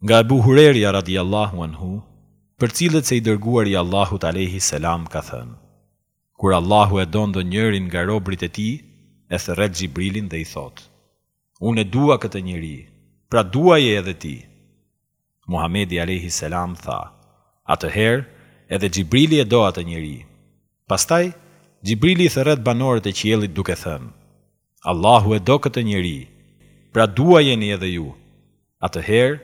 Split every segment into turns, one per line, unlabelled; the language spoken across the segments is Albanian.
Nga Ebu Hurerja radijallahu anhu përcillet se i Dërguari i Allahut alejhi selam ka thënë, Kur Allahu e do ndonjërin nga robërit e Tij, e thërret Xhibrilin dhe i thotë, Unë e dua këtë njeri, pra duaje edhe ti! Muhamedi alejhi selam tha, Atëherë, edhe Xhibrili e do atë njeri. Pastaj, Xhibrili i thërret banorët e qiellit duke thënë, Allahu e do këtë njeri, pra duajeni edhe ju, atëherë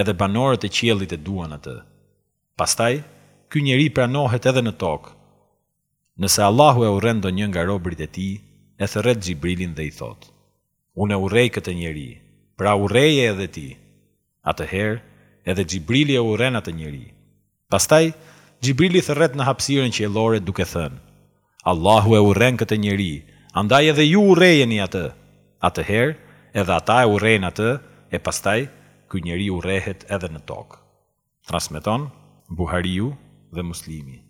edhe banorët e qiellit e duan atë. Pastaj, ky njeri pranohet edhe në tokë. Nëse Allahu e urren ndonjë nga robërit e Tij, e thërret Xhibrilin dhe i thotë, Unë e urrej këtë njeri, pra urreje edhe ti! Atëherë, edhe Xhibrili e urren atë njeri. Pastaj, Xhibrili thërret në hapësirën qiellore duke thënë, Allahu e urren këtë njeri, andaj edhe ju urrejeni atë! Atëherë, edhe ata e urrejnë atë, e pastaj, ky njeri urrehet edhe në tokë. Transmeton Buhariu dhe Muslimi.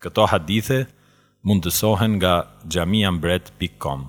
Këto hadithe mundësohen nga xhamiambret pikë kom.